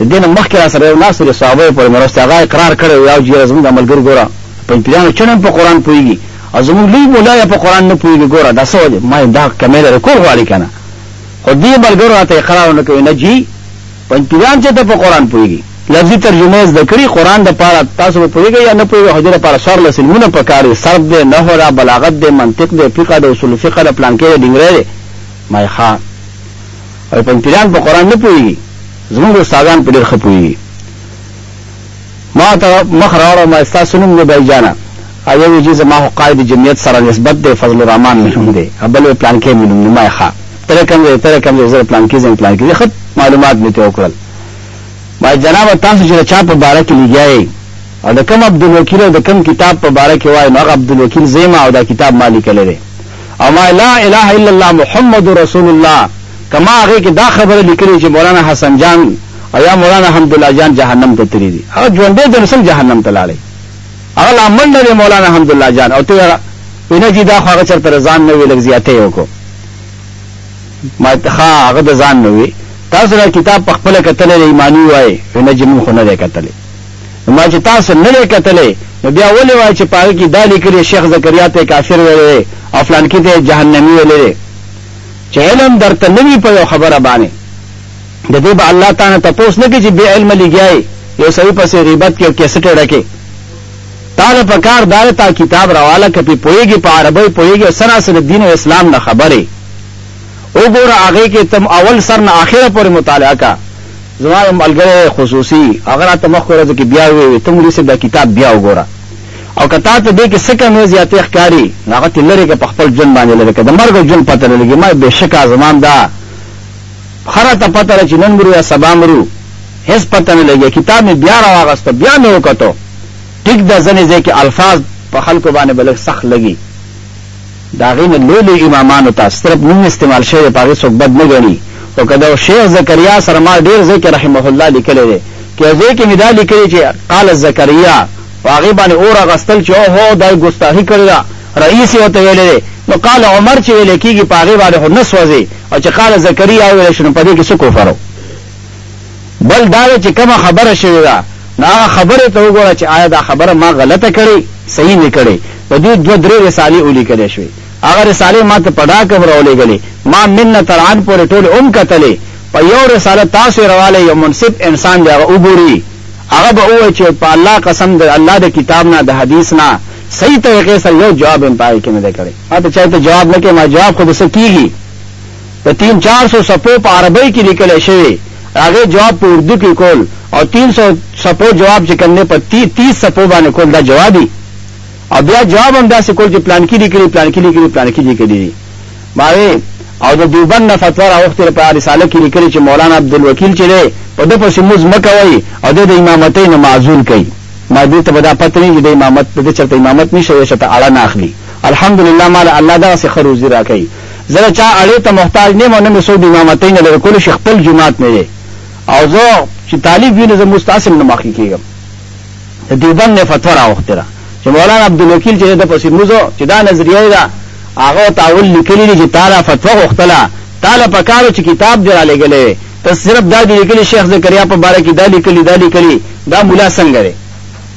د دې نه مخکې را سره یو ناست د صحابه پورې مرسته هغه اقرار کړی و یو جیره زموږ ملګري ګوره پنځپیرانو چڼ هم په قرآن پوهېږي او زموږ لوی مولا یې په قرآن نه پوهېږي ګوره دا څه وجه ما دا کمیله رکور غواړي که نه خو دې ملګرو راته اقرار ونه کوي نه جي پنج پيران چه ته په قران پوهيږي لفظي ترجمه يې زده کړي قران د پاره تاسو به پوهيږي يا نه پوهيږي خو دې د پاره سور لس علمونه په کار دي صرف دې نحو ده بلاغت دې منطق دې فقه ده اصول فقه ده پلانکې دې ډنګرې دې ما يې خا او پنج پيران په قران نه پوهيږي زموږ استادان په ډېر خپويږي ما ته مخ رااړوه ما ستا څه نوم دی بای جانه او یو یې جی زما خو قائد جمعیت سره نسبت دی فضل الرحمن مې نوم دی او بل وې پلانکی مې نوم دی ما یې ښه ته له کوم ځای یې ته له کوم ځای یې زه له پلانکي ځای یم پلانکي ځای ښه معلومات مې ترې وکړل ما یې جنابه تاسو چې د چا په باره کې لګیا یئ او د کوم عبدالوکیل او د کوم کتاب په باره کې وایي نو هغه عبدالوکیل زه یم او دا کتاب ما لیکلی دی او ما لا اله الا الله محمد رسول الله که ما هغې کې دا خبره لیکلې چې مولانا حسن جان ایا مولانا حمدالله جان جهنم ته تللی دی هغه ژوندی دی نو څنګه جهنم ته لاړی هغه لا مړ نه دی مولانا حمدالله جان او ته هغه وی نه جی دا خو هغه چرته ځان نه وی لږ زیاته یې وکړو ما ښه هغه د ځان نه وی تاسو دا کتاب په خپله کتلی دی ایماني وایې وی نه جی مونږ خو نه دی کتلی نو ما چې تاسو نه دی کتلی نو بیا ولې وایې چې په هغه کې دا لیکلي شیخ زکریا ته کافر ویلی دی او فلانکي ته جهنمي ویلی دی چې علم درته نه وي په یو خبره باندې د دې به الله تانه تپوس نه کوي چې بې علمه لګیا یې یو سړي پسې غیبت کې او کیسټ یې ډکې تاله په کار دا دی تا کتاب راواله که پې پوهېږي په عربۍ پوهېږي او څه ناڅه د دین او اسلام نه خبر یې وګوره هغې کې تم اول سر نه آخره پورې مطالعه کا زما یو ملګری خصوصي هغه راته مخکې ورځو کې بیا وویل ته مولوي صاحب دا کتاب بیا وګوره او که تا ته دې کې څه کمې زیاتې ښکاري نو هغه ترې لرې که په خپل ژوند باندې لرې که د مرګ ژوند پته نه لګي ما بېشکه زمام دا ښه راته پته ده چې نن مرو یا سبا مرو، هېڅ پته نه لګېږي. کتاب مې بیا راواغسته، بیا مې وکتو، ټیک ده ځنې ځای کې الفاظ په خلکو باندې به لږ سخت لګي، د هغې نه لوی لوی امامانو ته صرف نوم استعمال شوی دی، په هغې څوک بد نه ګڼي، خو که د شیخ زکریا سره ما ډېر ځای کې رحمه الله لیکلی دی، که یو ځای کې مې دا لیکلي چې قال زکریا، په هغې باندې اور اغستل چې اوهو دا یې ګستاخي کړې ده، رئیس یې ورته ویلی دی، نو قال عمر چې ویل کېږي، په هغې باندې خو نه سوځې او چې قال زکریا وویل شي، نو په دې کې څه کفر و؟ بل دا دی چې کومه خبره شوې ده، نو هغه خبرې ته وګوره چې آیا دا خبره ما غلطه کړې، صحیح مې کړې؟ د دوی دوه درې رسالې ولیکل شوې، هغه رسالې ما ته په ډاک هم راولېږلې، ما من نه تر عن پورې ټولې هم کتلې، په یو رساله تاسو یې راوالی، یو منصف انسان دې هغه وګوري، هغه به ووایي چې په الله قسم د الله د کتاب نه، د حدیث نه، صحیح طریقې سره یو جواب هم پای کې نه دی کړی ما ته چای ته جواب نه کوي ما جواب خو د څه کیږي د 3 400 صفو په عربی کې لیکل شوی هغه جواب په اردو کې کول او 300 صفو جواب چې کوم نه په 30 صفو باندې کول دا جوابي او بیا جواب هم داسې کول چې پلان کې لیکلي پلان کې لیکلي پلان کې لیکلي باندې او د دیوبند نه فتوا راوخته په رساله کې لیکلي چې مولانا عبدالوکیل چې دی په دغه سیموز مکوي او د امامتۍ نه معزول کوي مادي ته به دا پته نه وي چې د امامت د ده چرته امامت نشته او یا چرته اړه نه اخلي الحمدالله ما له الله دغسې ښه روزي راکوي زه د چا اړې ته محتاج نه یم او نه مې څوک د امامتۍ نه لرې کولی شي خپل جومات مې دی او زه چې طالب وي نو زه مونځ ته هسې هم نه مخکې کېږم د دیوبند نه یې فتوا راوختې ده چې مولانا عبدالوکیل چې ده پسې مونځ چې دا نظریه یې ده هغه ورته اول لیکلي دي چې تا دا فتوا غوښتله تا له پکار و چې کتاب دې رالېږلی وی ته صرف دا دی لیکلی شیخ زکریا په باره کی دا لیکلی دا لیکلی دا مولا څنګه دی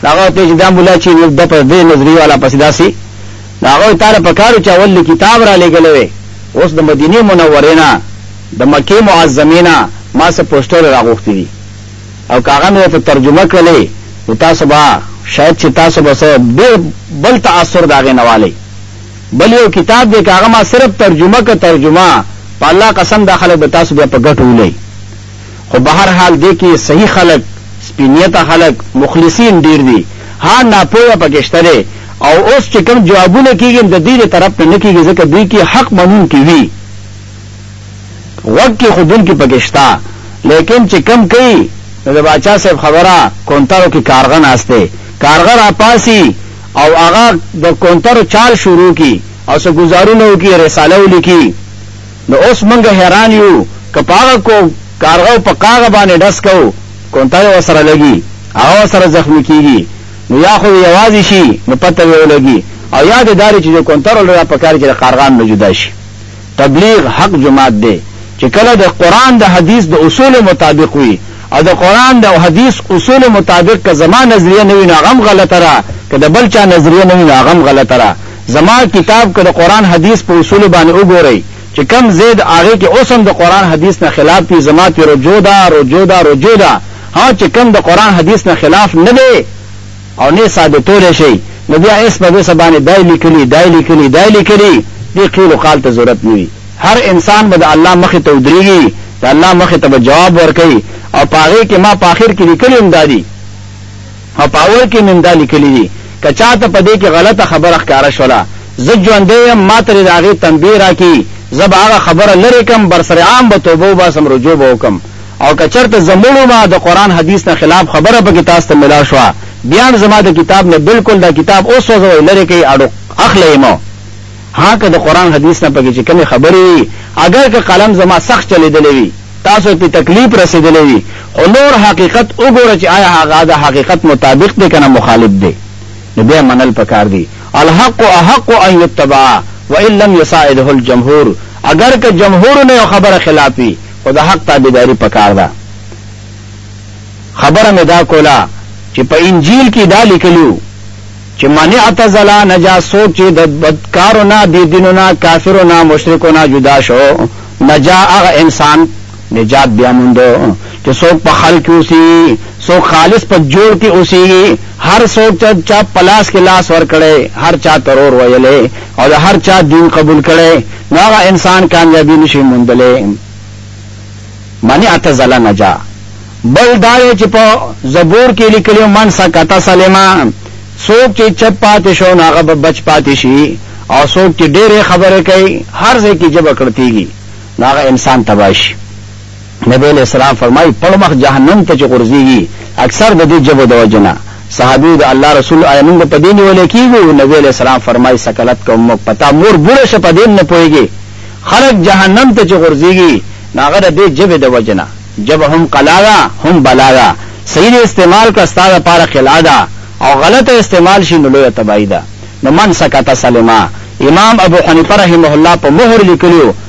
هغه ته چې دا مولا چې نو د پر دې نظریه والا پسې داسي دا هغه تعالی په کارو چې اول کتاب را لګلوي اوس د مدینه منورې نه د مکه معظمه نه ما سه پوسټر راغوښتي دي او کاغه مې ته ترجمه کړلې نو تاسو به شاید چې تاسو به سه بل تاثر داغه نواله بل یو کتاب دی که هغه ما صرف ترجمه که ترجمه په الله قسم دا خلک به تاسو بیا په ګټو ولۍ خو به هر حال دی کی صحیح خلک سپی نیته خلک مخلصین ډیر دی ها ناپوهه پکې شته دی او اوس چې کوم جوابونه کیږي د دوی د طرف نه نه کیږي ځکه دوی کی حق منونکي وي. غوږ کېښودونکي پکې شته، لېکن چې کم کوي، نو د باچا صاحب خبره کونترو کې کارغه ناست دی، کارغه راپاڅي او هغه د کونترو چال شروع کړي او څه ګوزارونه وکړي، رساله ولیکي، نو اوس موږ حیران یو، که په هغه کارغه او په کاغه باندې ډز کوو، کونترې ورسره لګي، هغه ورسره زخمي کېږي، نو یا خو دې یوازې شي، نو پته به یې ولګي او یا دې دا دی چې د کونترو له دا پکار چې د کارغانو نه جدا شي. تبلیغ حق جماعت دی چې کله د قرآن د حدیث د اصولو مطابق وي او د قرآن د او حدیث اصولو مطابق که زما نظریه نه وي نو هغه هم غلطه ده که د بل چا نظریه نه وي نو هغه هم غلطه ده زما کتاب که د قرآن حدیث په اصولو باندې وګورئ چې کوم ځای د هغې کې اوس هم د قرآن حدیث نه خلاف وي زما ترې رجوع ده رجوع ده رجوع ده ها چې کوم د قرآن حدیث نه خلاف نه دی او نه یې ثابتولی شئ نو بیا اس په بس باندې دا یې لیکلي، دا یې لیکلي، دا یې لیکلي، دې قیل و قال ته ضرورت نه وي. هر انسان به د الله مخې ته ودریږي، د الله مخې ته به جواب ورکوي او په هغې کې ما په اخر کې لیکلي هم دا دي او په اول کې مې هم دا لیکلي دي، که چا ته په دې کې غلطه خبره ښکاره شوله، زه ژوندی یم ما ته دې د هغې تنبیه راکړي، زه به هغه خبره لرې کړم، برسر عام به توبه وباسم، رجوع به وکړم. او که چرته زه مړ ومه د قرآن حدیث نه خلاف خبره پکې تاسو ته ملا شوه بیان زما د کتاب نه بلکل دا کتاب اوسوځوئ لرې کئ اړو اخلئ یې مه ها که د قرآن حدیث نه پکې چې کومې خبرې وي اګر که قلم زما سخت چلیدلی وي تاسو ته تکلیف رسیدلی وي خو نور حقیقت وګوره چې آیا هغه د حقیقت مطابق دی کنه مخالف دی نو بیا منل پکار دی الحق احق ان یتبع وان لم یساعده الجمهور اګر که جمهور نه یو خبره خلاف وي خو د حق تابعداري پکار ده. خبره مې دا کوله چې په انجیل کې دا لیکلي وو چې من اعتزل نجا څوک چې د بد کارو نه، بې دینو نه، کافرو نه، مشرکو نه جدا شو نجا هغه انسان نجات بیا موندو چې څوک په خل کې اوسېږي، څوک خالص په جوړ کې اوسېږي، هر څوک چې چا په لاس کې لاس ورکړی، هر چا ترور ویلی او د هر چا دین قبول کړی، نو هغه انسان کامیابی نشی موندلی من اعتزل نجا بل دا دی چې په زبور کې لیکلی من سکت سلم څوک چې چپ پاتې شو نو هغه به بچ پاتې شي او څوک چې ډېرې خبرې کوي هر ځای کې ژبه کړتېږي نو هغه انسان تباه شي نبی علیه السلام فرمايي، پړمخ جهنم ته چې غورځېږي، اکثر د دې ژبو د وجې نه. صحابي، د الله رسول، ایا موږ به په دې نیولی کېږو؟ نبي علیه السلام فرمايي، ثکلت کا امک، په تا مور بوره شه، په دې هم نه پوهېږې؟ خلک جهنم ته چې غورځېږي، نو هغه د دې ژبې د وجې نه. ژبه هم قلعه ده، هم بلا ده، صحیح دې استعمال کړه، ستا لپاره قلعه ده او غلطه استعمال شي، نو لویه تباهي ده. نو من سکت سلم. امام ابو حنیفه رحمه الله په مهر لیکلي وو.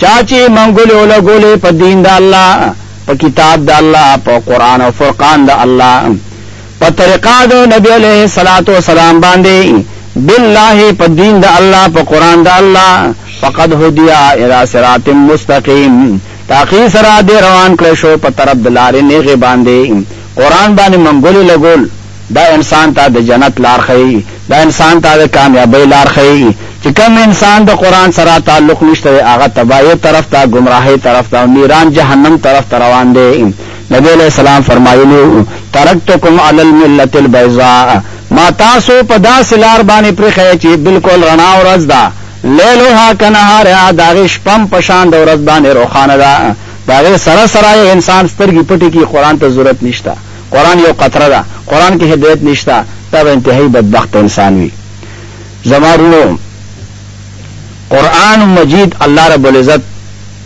چا چی منګولی ولګولی په دین د الله په کتاب د الله په قرآن او فرقان د الله په طریقه د نبی علیه الصلاة والسلام باندی بالله په دین د الله په قرآن د الله فقد هدیا الى صراط مستقیم تاقی سرا دی روان کړی شو په طرف د لارې نیغې باندی قرآن باندې منګولی لګول دا انسان ته د جنت لار ښيي، دا انسان ته د کامیابۍ لار ښيي، چې کوم انسان د قرآن سره تعلق نشته دی هغه تباهۍ طرف ته، ګمراهۍ طرف ته او نیران جهنم طرف ته روان دی، نبي علیه السلام فرمایلي، ترکتکم علی الملة البیضاء، ما تاسو په داسې لار باندې پریښی دی چې بالکل رڼا ورځ ده، لیلها کنهارها، د هغې شپه هم په شان د ورځ باندې روښانه ده، د هغې سره سره یو انسان سترګې پټې کړي قرآن ته ضرورت نشته. قرآن یو قطره ده قرآن کې هدایت نشته تا به انتهایی بدبخت انسان وی زما رونو قرآن مجید الله رب العزت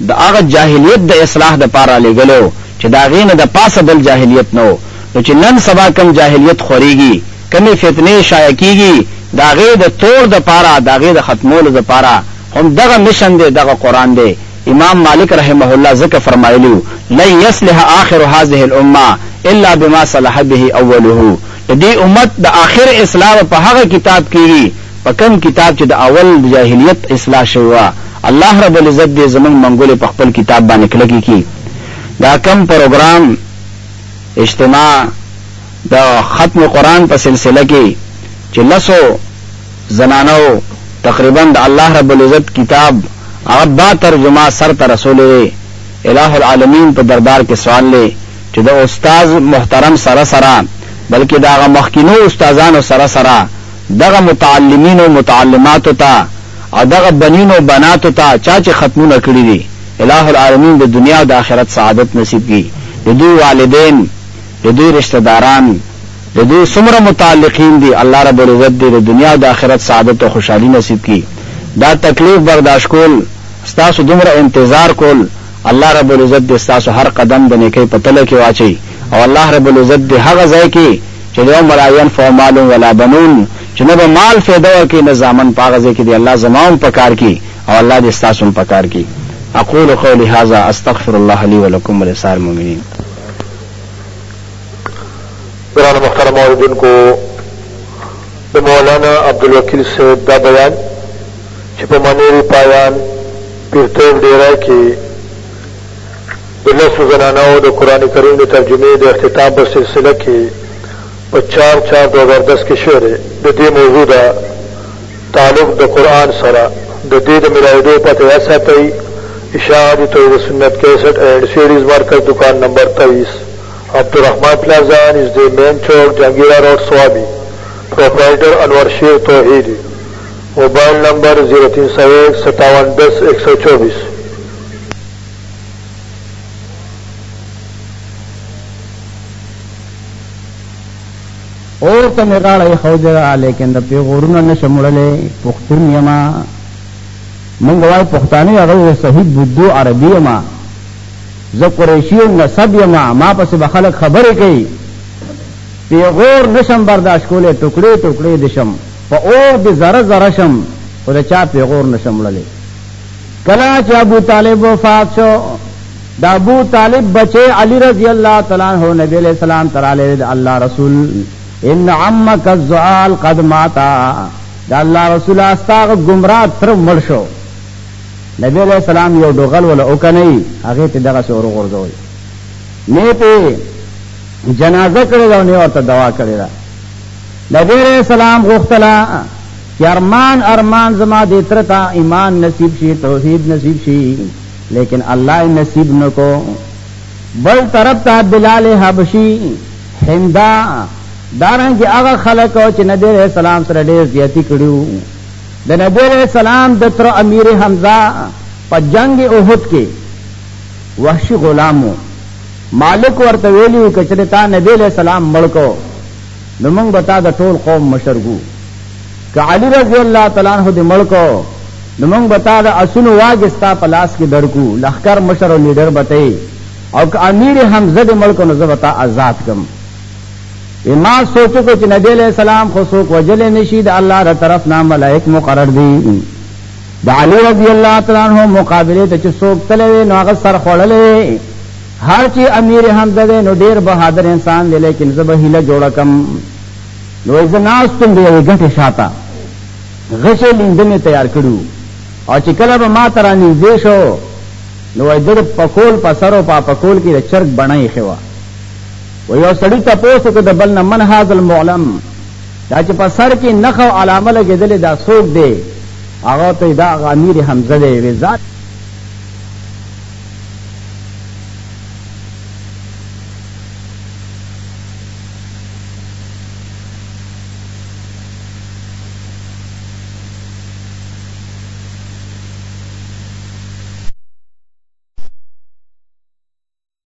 د هغه جاهلیت د اصلاح د پاره لګلو چې دا غینه د پاسه بل جاهلیت نو نو چې نن سبا کم جاهلیت خوريږي کمی فتنه شایع کیږي دا غې د تور د پاره دا غې د ختمولو د پاره هم دغه مشن دی دغه قرآن دی امام مالک رحمه الله ځکه فرمايلي وو، لن يصلح آخر هذه الامة الا بما صلح به اوله، د دې امت د آخر اصلاح به په هغه کتاب کېږي په کوم کتاب چې د اول د جاهليت اصلاح شوې وه. الله رب العزت دې زموږ منګولې په خپل کتاب باندې کلکې کړي. دا کوم پروګرام، اجتماع، د ختم قرآن په سلسله کې چې لسو، زنانو تقریبا د الله رب العزت کتاب هغه با ترجمه سر ته رسولی دی اله العالمین په دربار کې سوال دی چې د استاذ محترم سره سره بلکې د هغه مخکینو استاذانو سره سره دغه متعلمینو متعلماتو ته او دغه بنینو بناتو ته چا چې ختمونه کړي دي اله العالمین د دنیا او د آخرت سعادت نصیب کړي د دوی والدین د دوی رشته داران د دوی څومره متعلقین دي الله رب العزت دې د دنیا او د اخرت سعادت او خوشحالي نصیب کړي دا تکلیف برداشت کول ستاسو دومره انتظار کول الله رب العزت دې ستاسو هر قدم د نیکۍ په تله کې واچوي او الله رب العزت دې هغه ځای کې چې د یوم لا ینفع مال ولا بنون چې نه به مال فایده ورکوي نه زامن په هغه ځای کې دې الله زما هم په کار کړي او الله دې ستاسو هم په کار کړي اقول قولي هذا استغفر الله لي ولکم ولسائر المؤمنین قرآن محترم اوریدن کو د مولانا عبدالوکیل صاحب دا بیان چې په منیری پایان پیرتوب ډیره کې د لسو زنانو د قرآن کریم د ترجمې د اختتام په سلسله کې په چار چار دو هزار دس کې شعر د دې موضوع ده تعلق د قرآن سره د دې د ملاویدو پته یا ساتئ اشاعت توحید سنت 61 اینڈ سیریز مارکر دکان نمبر 23 عبدالرحمن پلازه نږدې مین چوک جهانګیرا روډ صوابي پروپرایټر انور شیر توحیدي موبایل نمبر زیرو تین سو ایک ستاون دس ایک سو چوبیس. اور ته مې غاړه ایښودې ده لیکن د پیغورونه نشم وړلی پښتون یما موږ وایو پښتانه هغه صحیح بدو عربي یما زه قریشی یم نسب یم ما پسې به خلک خبرې کوي پیغور نشم برداشت کولی ټوکړې ټوکړې دې شم په اور دې ذره ذره شم خو د چا پیغور نشم وړلی کله چې ابو طالب وفات شو د ابو طالب بچي علي رضی الله تعالی عنہ نبی علیہ السلام تراله د الله رسول ان عمک الزعال قد ماتا د الله رسول استاغ گمراه تر مړ شو نبی علیہ السلام یو ډوغل ولا وکنی هغه ته دغه سور غورځوي نه ته جنازه کړی دا نه ورته دوا کړی دا نبی علیہ السلام غختلا چې ارمان ارمان زما دې تر تا ایمان نصیب شي توحید نصیب شي لیکن الله نصیب نکو بل طرف ته بلال حبشي هندا دارنګ هغه خلک چې نبی رسول الله سره ډېر زیاتی کړیو د نبی علیہ السلام د تر امیر حمزه په جنگ احد کې وحشي غلامو مالک ورته ویلی و کچره تا نبی علیہ السلام مړکو نو موږ به تا د ټول قوم مشرګو که علی رضی الله تعالی عنہ د مړکو نو موږ به تا د اسونو واګستا په لاس کې درکو لخر مشر او لیډر بته او که امیر حمزه د مړکو نو زه به تا آزاد کم وی ما سوچ وکړو چې نبی علیه السلام خو څوک وجلی نشي د الله د طرف نه ملائک مقرر دي د علی رضی الله تعالی عنہ مقابله ته چې څوک تلوي نو هغه سر خړلې هر چې امیر حمزه دی نو ډیر بهادر انسان دی لیکن زه به هله جوړ کم نو زه ناستم دی غټه شاته غشه لیندمه تیار کړو او چې کله به ما تر نږدې شو نو د پکول په سر او په پکول کې د چرګ بڼای خوا و یو سړی تپوس وکړ د بل نه من هاذ المعلم دا چې په سر کې نخ او علامه لګېدلې دا څوک دی هغه ته دا هغه امیر حمزه دی وې ذات